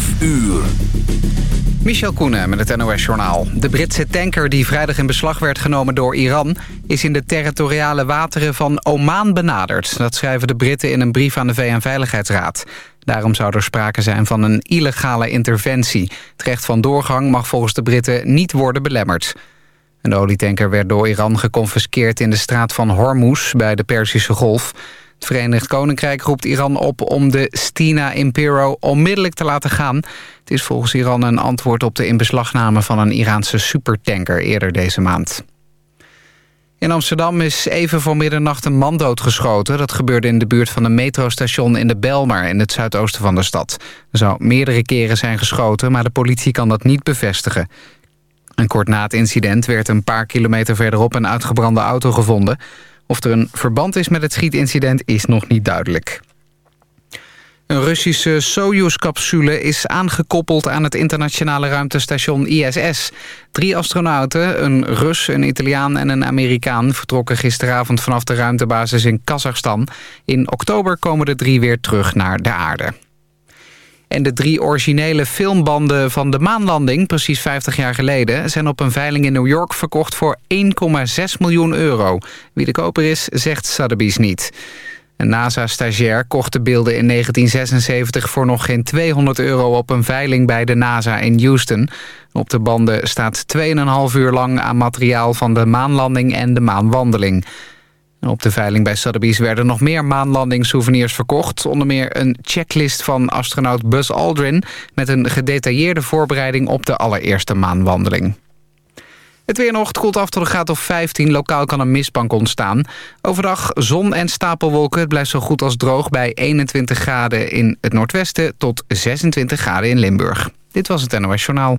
5 uur. Michel Koenen met het NOS-journaal. De Britse tanker die vrijdag in beslag werd genomen door Iran... is in de territoriale wateren van Oman benaderd. Dat schrijven de Britten in een brief aan de VN-veiligheidsraad. Daarom zou er sprake zijn van een illegale interventie. Het recht van doorgang mag volgens de Britten niet worden belemmerd. de olietanker werd door Iran geconfiskeerd in de straat van Hormuz... bij de Perzische Golf... Het Verenigd Koninkrijk roept Iran op om de Stina Impero onmiddellijk te laten gaan. Het is volgens Iran een antwoord op de inbeslagname van een Iraanse supertanker eerder deze maand. In Amsterdam is even voor middernacht een man doodgeschoten. Dat gebeurde in de buurt van een metrostation in de Belmar in het zuidoosten van de stad. Er zou meerdere keren zijn geschoten, maar de politie kan dat niet bevestigen. En kort na het incident werd een paar kilometer verderop een uitgebrande auto gevonden. Of er een verband is met het schietincident is nog niet duidelijk. Een Russische Soyuz-capsule is aangekoppeld aan het internationale ruimtestation ISS. Drie astronauten, een Rus, een Italiaan en een Amerikaan... vertrokken gisteravond vanaf de ruimtebasis in Kazachstan. In oktober komen de drie weer terug naar de aarde. En de drie originele filmbanden van de maanlanding, precies 50 jaar geleden... zijn op een veiling in New York verkocht voor 1,6 miljoen euro. Wie de koper is, zegt Sotheby's niet. Een NASA-stagiair kocht de beelden in 1976 voor nog geen 200 euro op een veiling bij de NASA in Houston. Op de banden staat 2,5 uur lang aan materiaal van de maanlanding en de maanwandeling. Op de veiling bij Sotheby's werden nog meer maanlandingssouvenirs verkocht. Onder meer een checklist van astronaut Buzz Aldrin... met een gedetailleerde voorbereiding op de allereerste maanwandeling. Het weer nog, het koelt af tot een graad of 15. Lokaal kan een mistbank ontstaan. Overdag zon en stapelwolken. Het blijft zo goed als droog bij 21 graden in het noordwesten... tot 26 graden in Limburg. Dit was het NOS Journaal.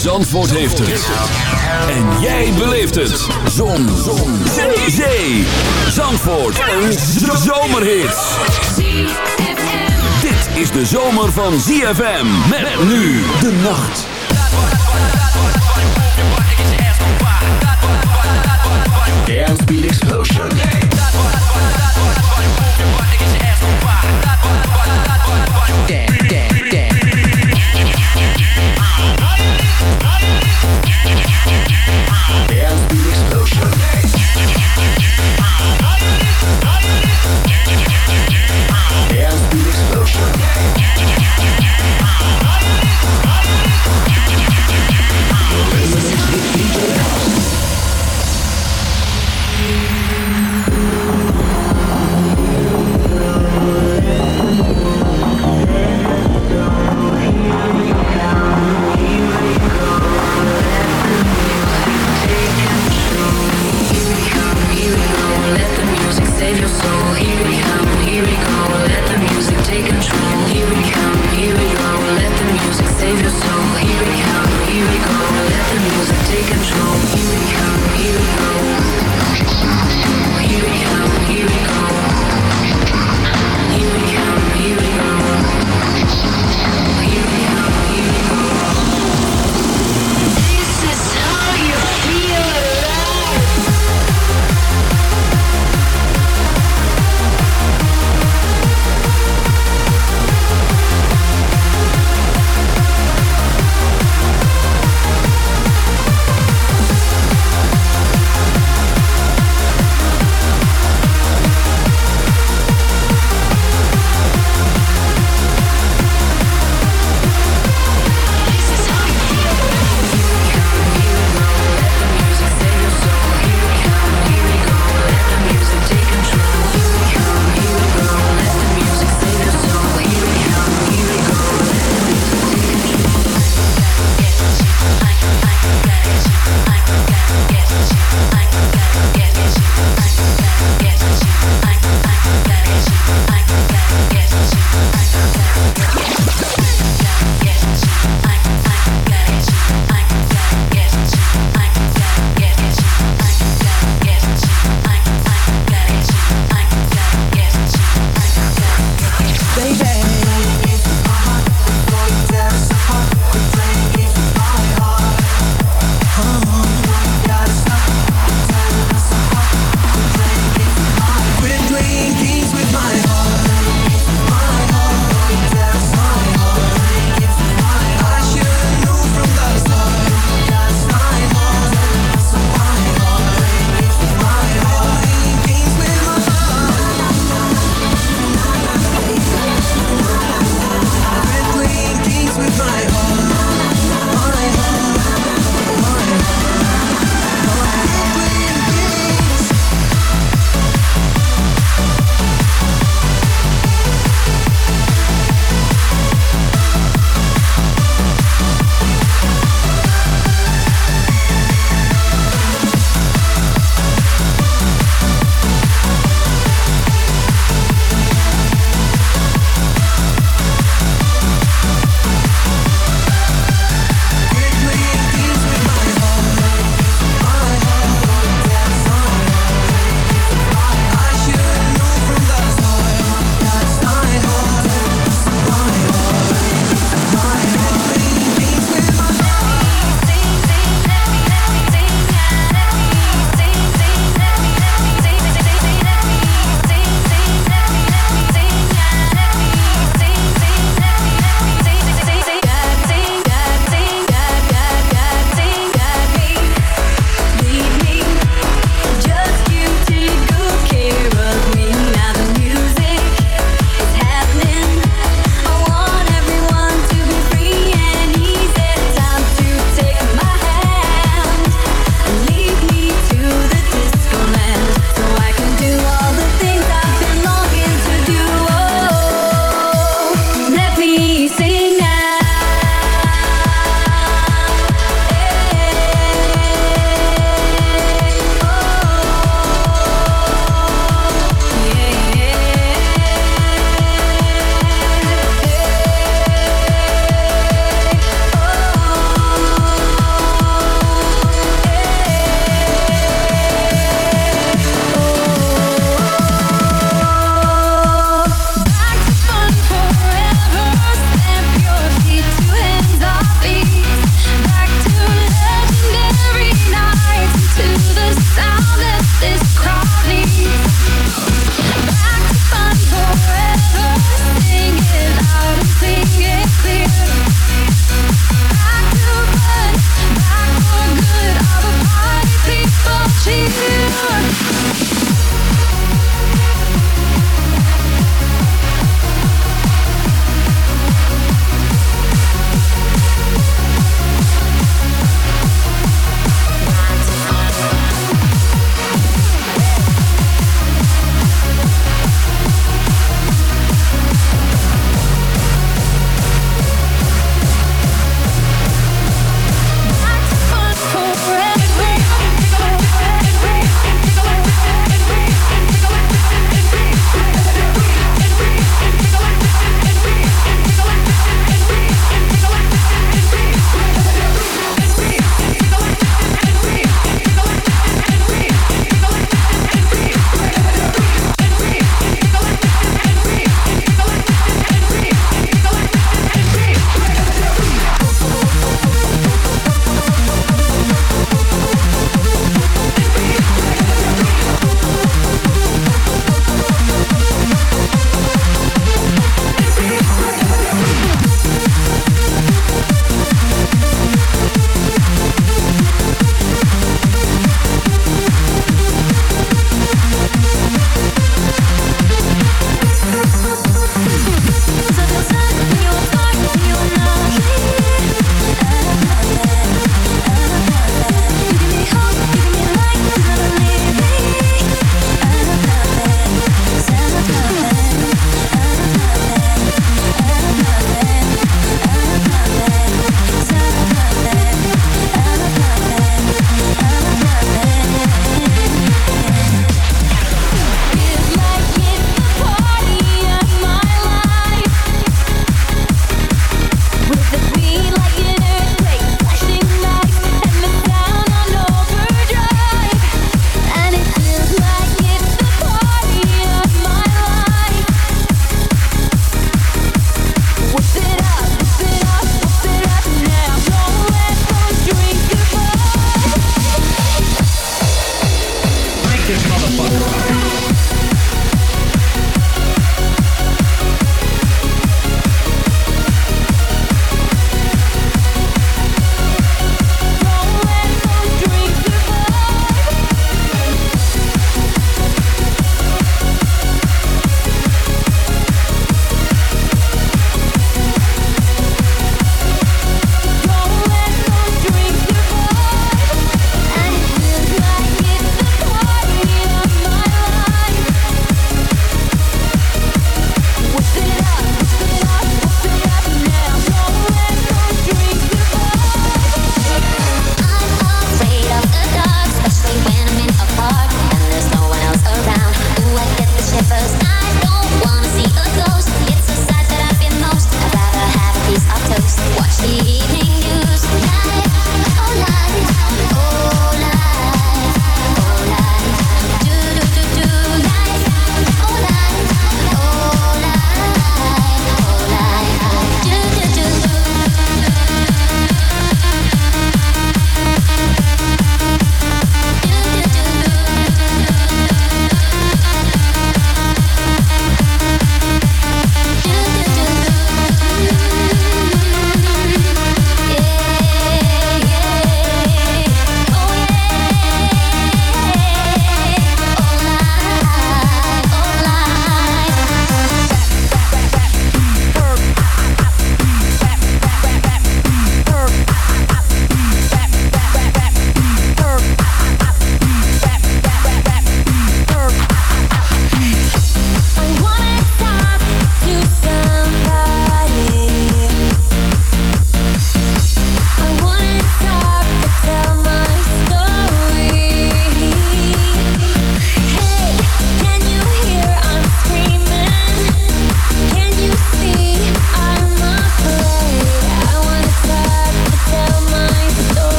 Zandvoort heeft het. En jij beleeft het. Zon. Zon. Zee. Zandvoort. Een zomerhit. Dit is de zomer van ZFM. Met nu de nacht. Dance Beat Explosion. Dance, dance.